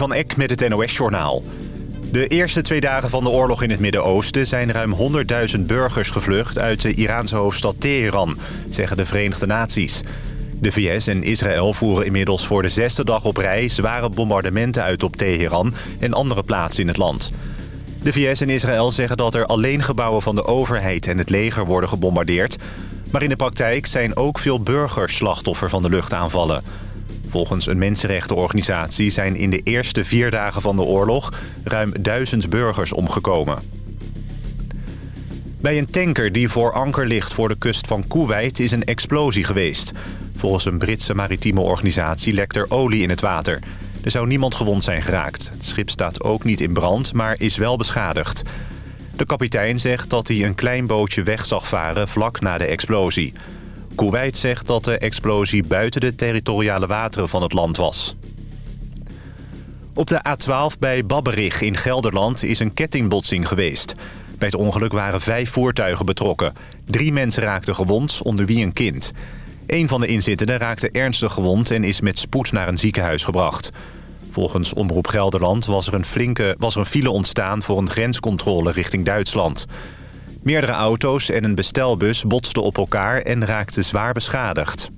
Van Eck met het NOS-journaal. De eerste twee dagen van de oorlog in het Midden-Oosten... zijn ruim 100.000 burgers gevlucht uit de Iraanse hoofdstad Teheran... zeggen de Verenigde Naties. De VS en Israël voeren inmiddels voor de zesde dag op rij... zware bombardementen uit op Teheran en andere plaatsen in het land. De VS en Israël zeggen dat er alleen gebouwen van de overheid... en het leger worden gebombardeerd. Maar in de praktijk zijn ook veel burgers slachtoffer van de luchtaanvallen... Volgens een mensenrechtenorganisatie zijn in de eerste vier dagen van de oorlog... ruim duizend burgers omgekomen. Bij een tanker die voor anker ligt voor de kust van Kuwait is een explosie geweest. Volgens een Britse maritieme organisatie lekt er olie in het water. Er zou niemand gewond zijn geraakt. Het schip staat ook niet in brand, maar is wel beschadigd. De kapitein zegt dat hij een klein bootje weg zag varen vlak na de explosie. Kuwait zegt dat de explosie buiten de territoriale wateren van het land was. Op de A12 bij Babberich in Gelderland is een kettingbotsing geweest. Bij het ongeluk waren vijf voertuigen betrokken. Drie mensen raakten gewond, onder wie een kind. Een van de inzittenden raakte ernstig gewond en is met spoed naar een ziekenhuis gebracht. Volgens Omroep Gelderland was er een, flinke, was er een file ontstaan voor een grenscontrole richting Duitsland. Meerdere auto's en een bestelbus botsten op elkaar en raakten zwaar beschadigd.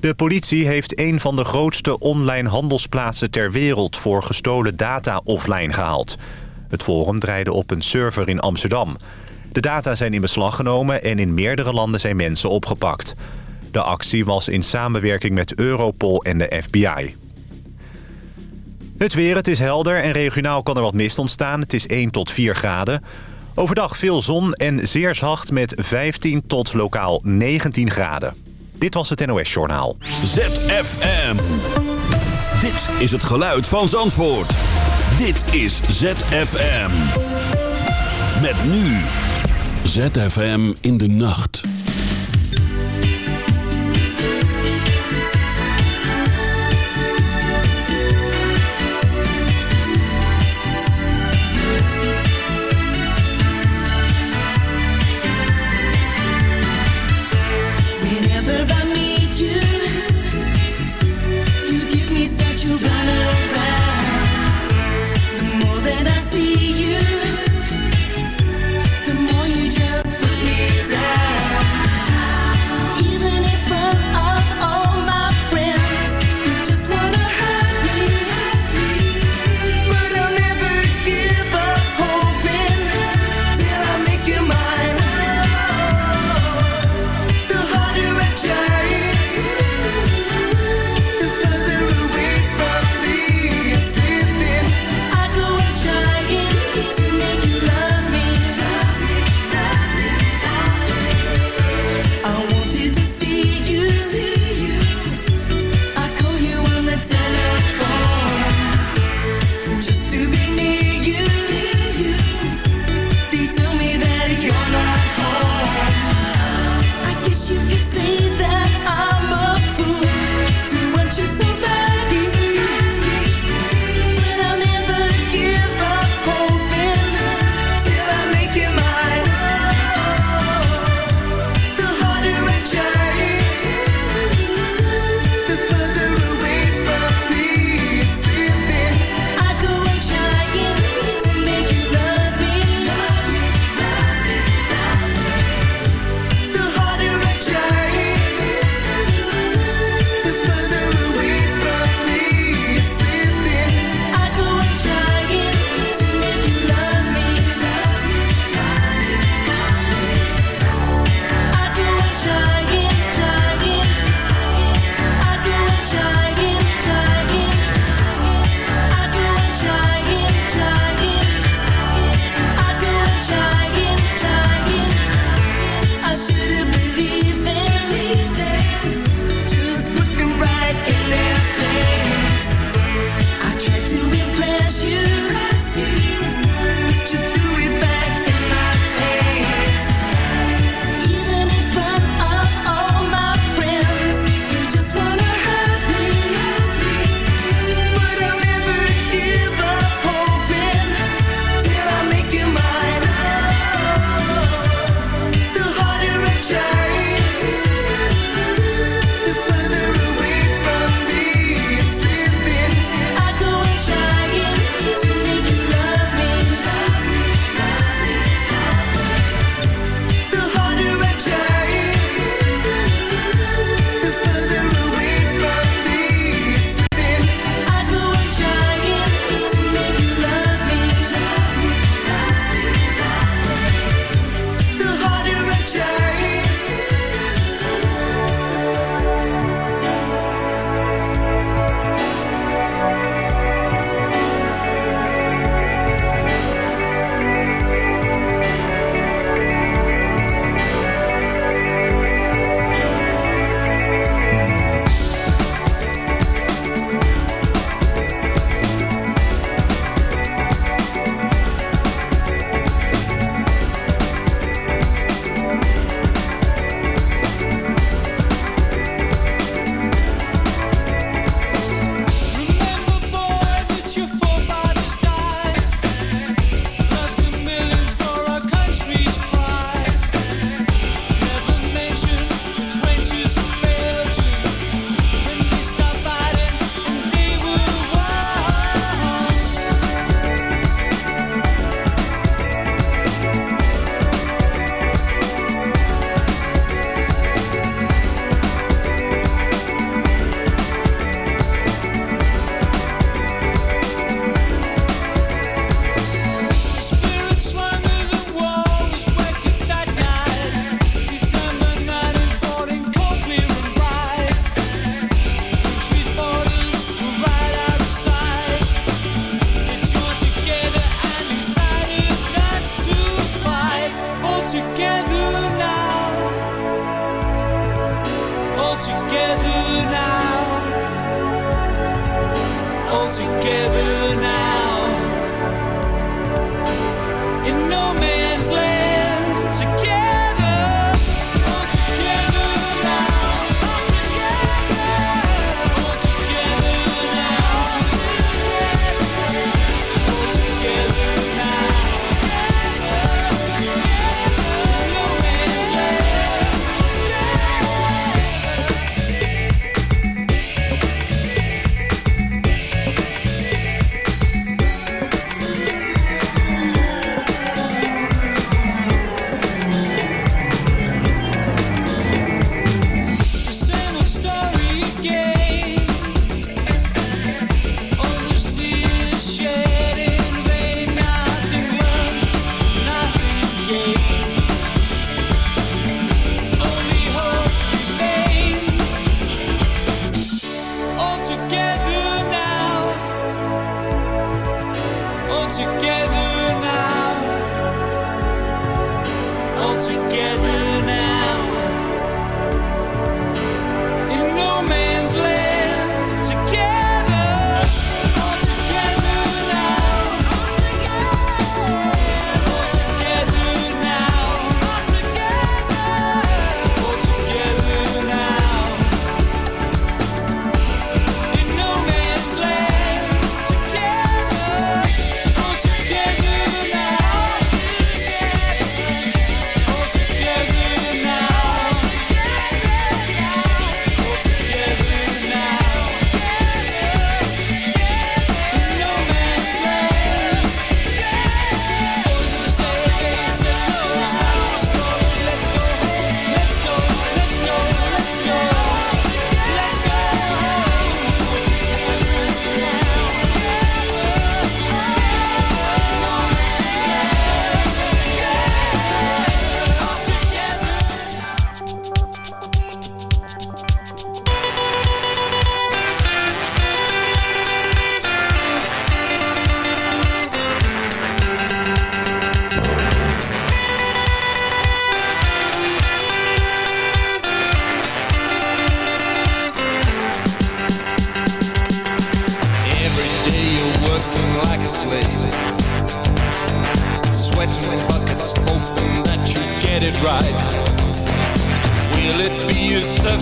De politie heeft een van de grootste online handelsplaatsen ter wereld... voor gestolen data offline gehaald. Het forum draaide op een server in Amsterdam. De data zijn in beslag genomen en in meerdere landen zijn mensen opgepakt. De actie was in samenwerking met Europol en de FBI. Het weer, het is helder en regionaal kan er wat mist ontstaan. Het is 1 tot 4 graden. Overdag veel zon en zeer zacht met 15 tot lokaal 19 graden. Dit was het NOS Journaal. ZFM. Dit is het geluid van Zandvoort. Dit is ZFM. Met nu. ZFM in de nacht.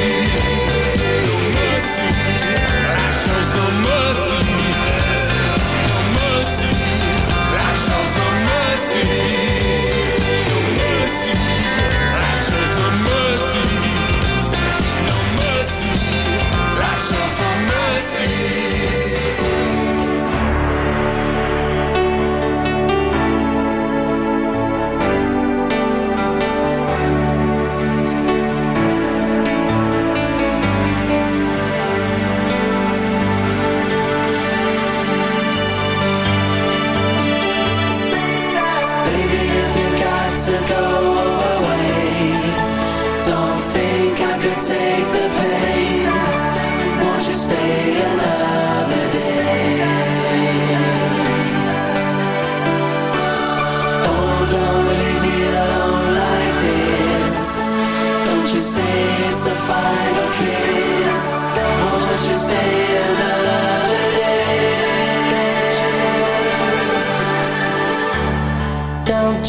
You.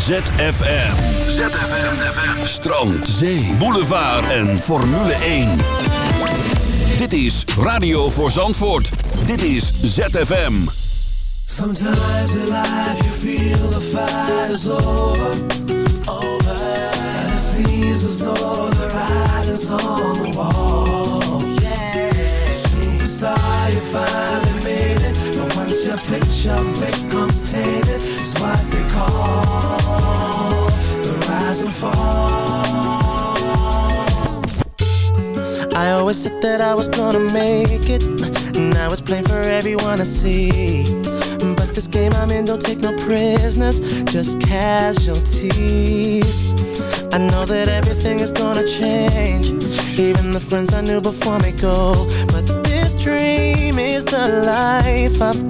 ZFM. ZFM. Strand, zee, boulevard en Formule 1. Dit is Radio voor Zandvoort. Dit is ZFM. Sometimes in life you feel the fight is over, over, and it seems as though the writing's on the wall. Yeah, superstar, you finally made it, but once your picture becomes tainted, it's what they call fall. I always said that I was gonna make it. Now it's plain for everyone to see. But this game I'm in don't take no prisoners, just casualties. I know that everything is gonna change. Even the friends I knew before me go. But this dream is the life I've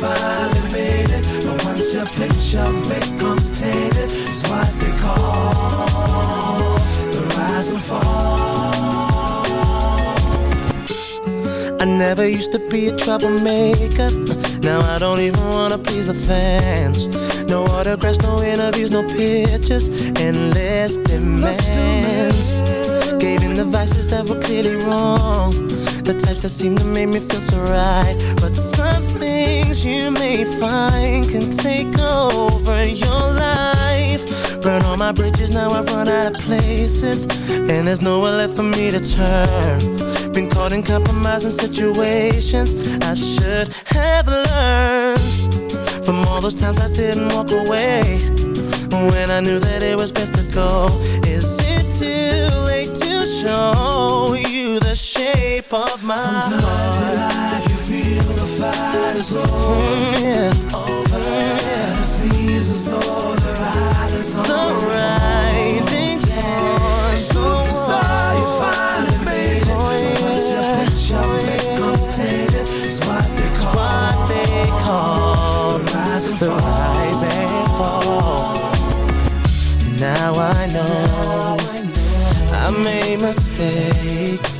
finally made it, but once your picture becomes tainted, it's what they call the rise and fall. I never used to be a troublemaker. Now I don't even wanna please the fans. No autographs, no interviews, no pictures, endless demands. Gave in the vices that were clearly wrong. The types that seem to make me feel so right. But some things you may find can take over your life. Burn all my bridges, now I've run out of places. And there's nowhere left for me to turn. Been caught in compromising situations I should have learned From all those times I didn't walk away When I knew that it was best to go Is it too late to show of my Sometimes heart? in life you feel the fight is over, Mm, yeah. over, and it seems as though the ride is on The writing's on Superstar, you finally made it. But once your picture becomes tainted, it's what they call what they call the rise and the fall. rise and fall. Now I know I made mistakes.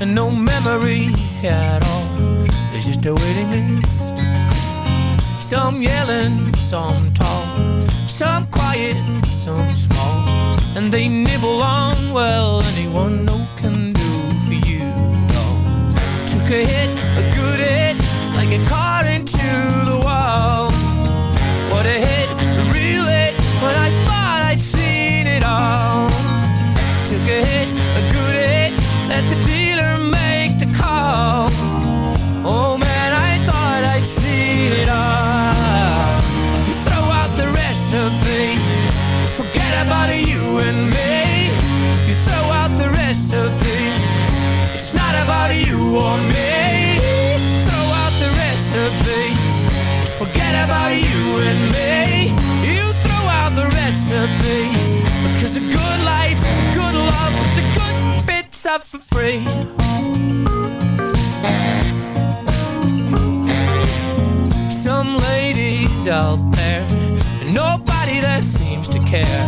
and no memory at all. There's just a waiting list. Some yelling, some tall, some quiet, some small. And they nibble on, well, anyone no can do for you. Took a hit, a good hit, like a car about you and me. You threw out the recipe. Because a good life, a good love The good bits are for free. Some ladies out there And nobody that seems to care.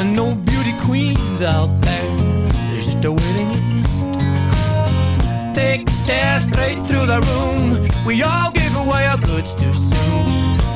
And no beauty queens out there There's just a waiting list. Take a stare straight through the room. We all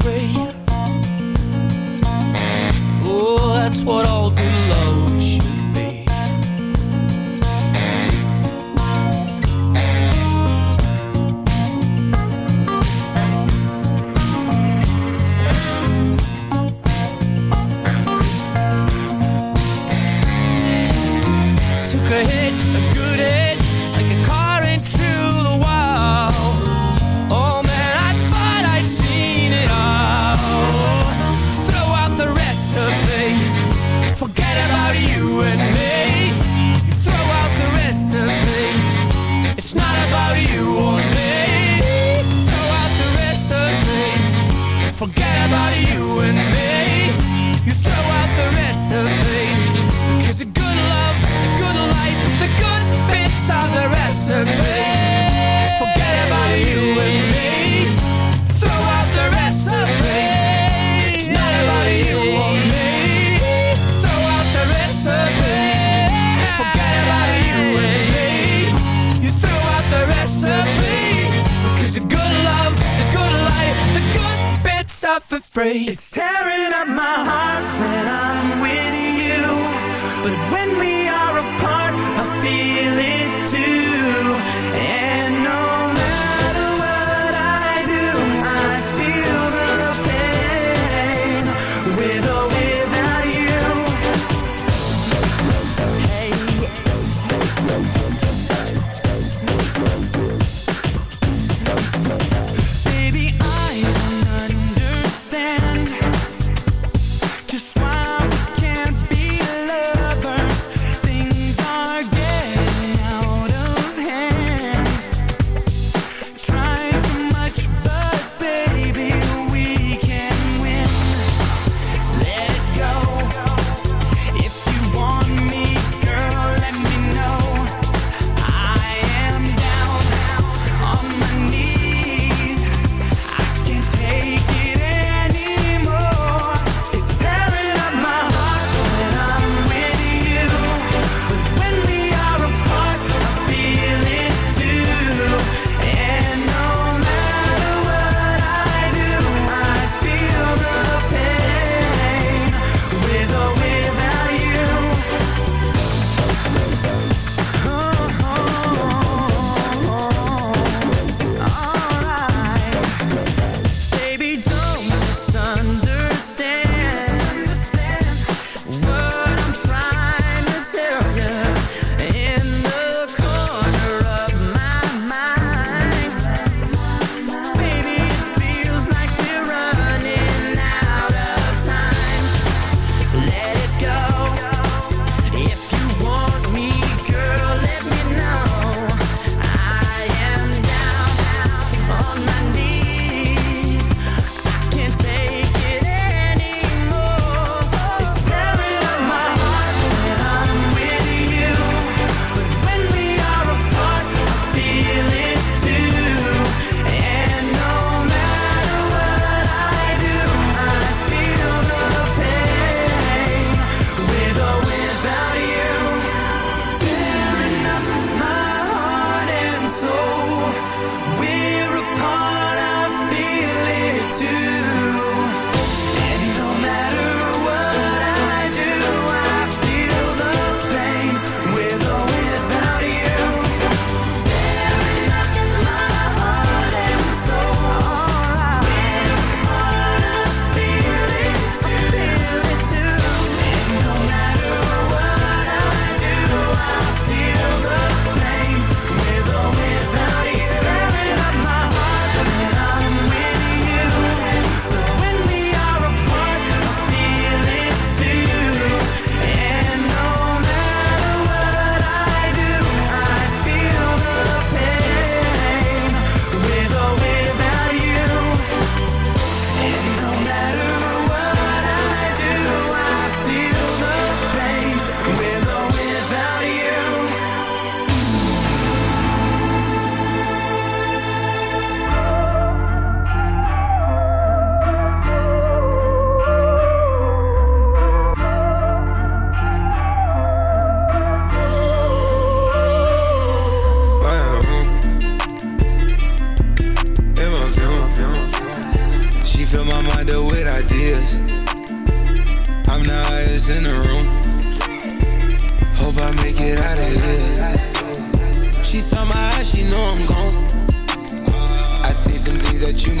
afraid. Oh, that's what all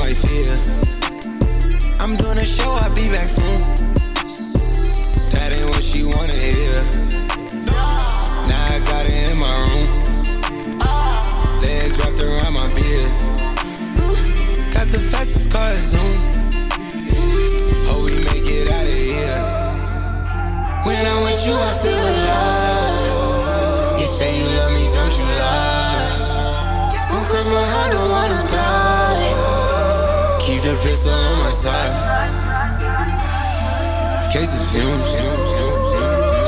might fear. I'm doing a show, I'll be back soon. That ain't what she wanna hear. Now I got it in my room. Legs wrapped around my beard. Got the fastest car Zoom. Hope oh, we make it out of here. When I'm with you, I feel alive. You say you love me, don't you lie? Won't cross my heart, don't wanna die. Pistol on my side. Cases fumes.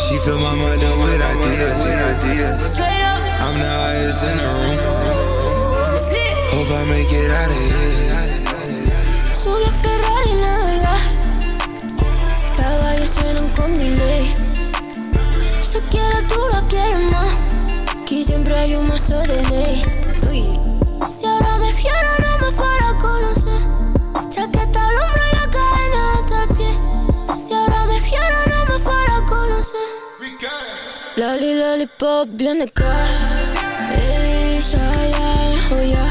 She fill my mind up with ideas. I'm the highest in the room. Hope I make it out of here. Solo Ferrari navegas Caballos suenan con delay Se quiere tú la quieres más Aquí siempre hay un mazo de ley Si ahora me fiero lollipop, bien de casa Ey, ya, ya, oh ya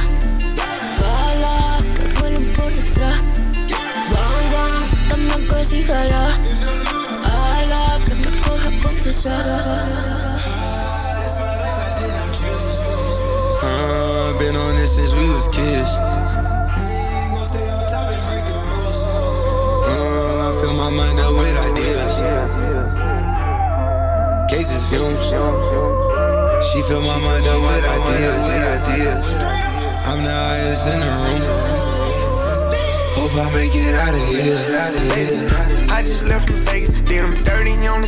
Balas que vuelan por detrás Bang, bang, Ala, que me confesar been on this since we was kids. Uh, I fill my mind up with. Cases fumes. She fill my mind up with ideas. I'm the highest in the room. Hope I make it out of here. I just left from Vegas, did them dirty on the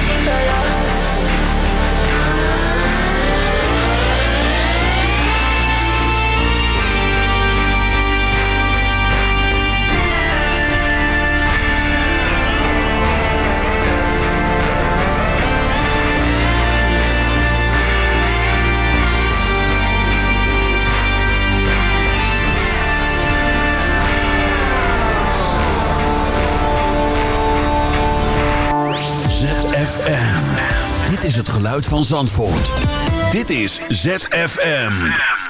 ZFM. Dit is het geluid van Zandvoort. Dit is ZFM.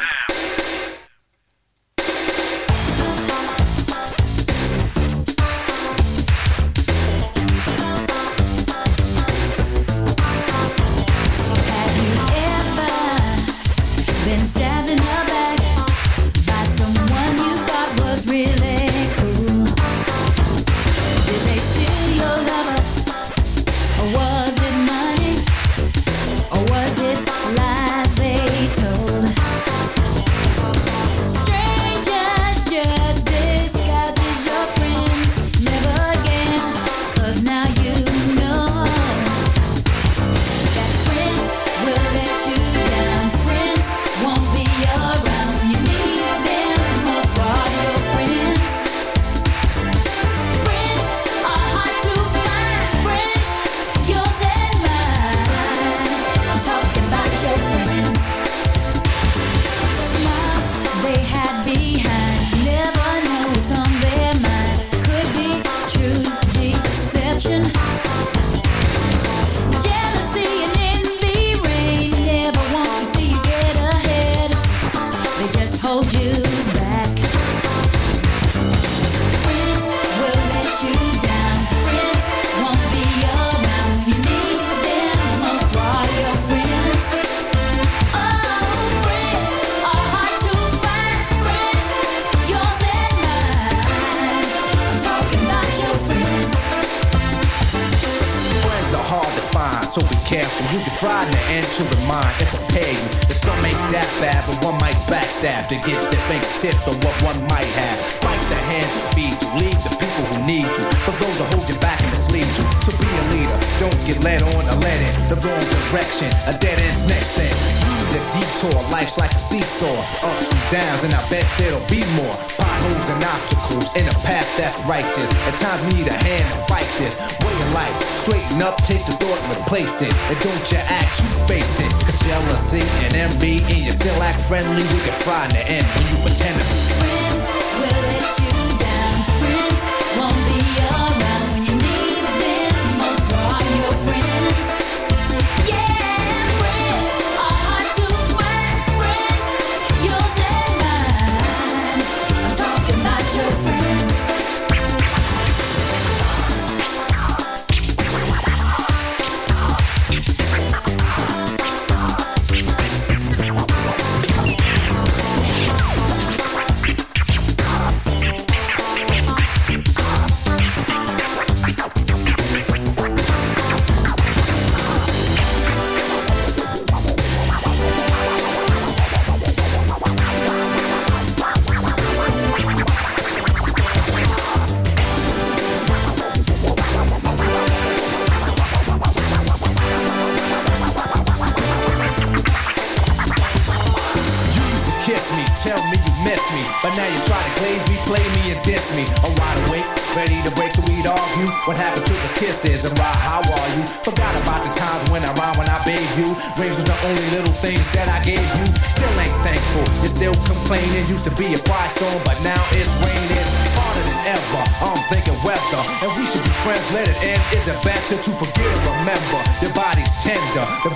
there'll be more potholes and obstacles in a path that's righteous. At times need a hand to fight this way of life. Straighten up, take the thought and replace it. And don't you act, you face it. Cause jealousy and envy, and you still act friendly, we can find the end when you pretend to be.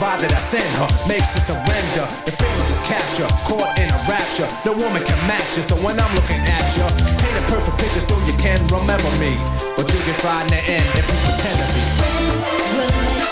vibe that I send her makes her surrender. The feelings of capture, caught in a rapture. No woman can match you, so when I'm looking at you, paint a perfect picture so you can remember me. But you can find the end if you pretend to be.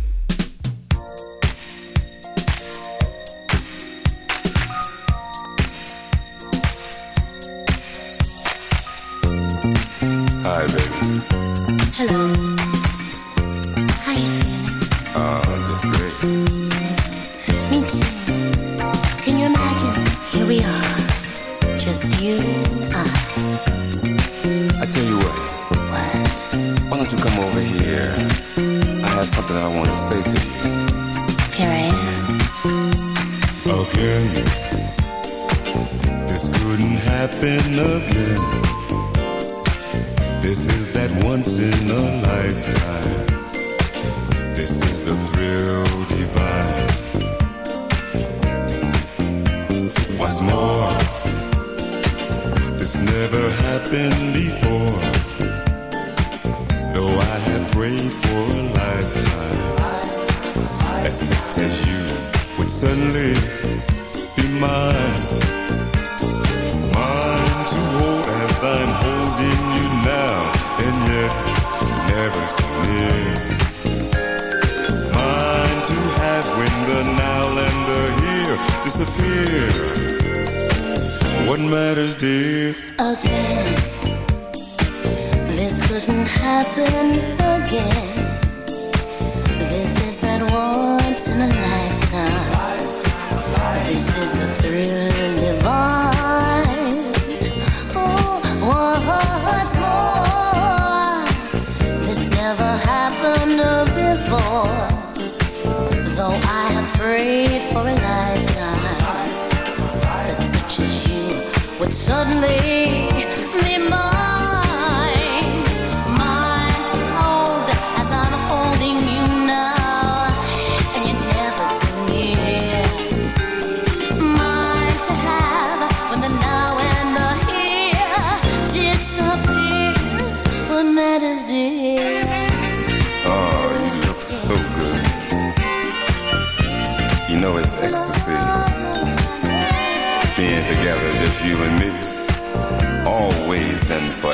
dear? What matters, dear? Again, this couldn't happen again. This is that once in a life.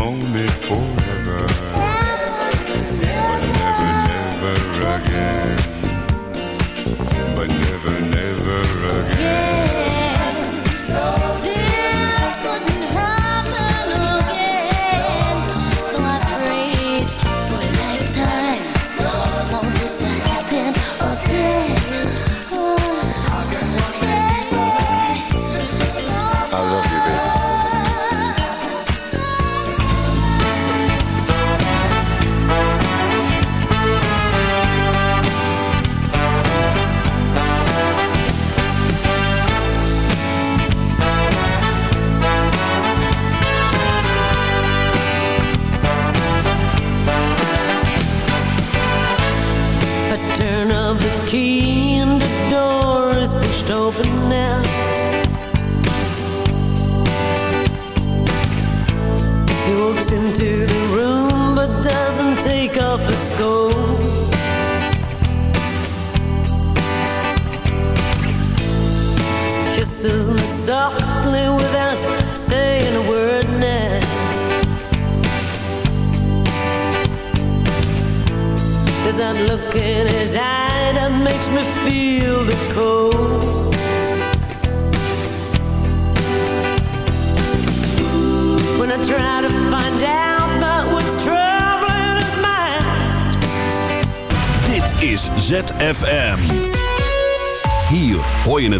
moment forever. Never, never, never, never again.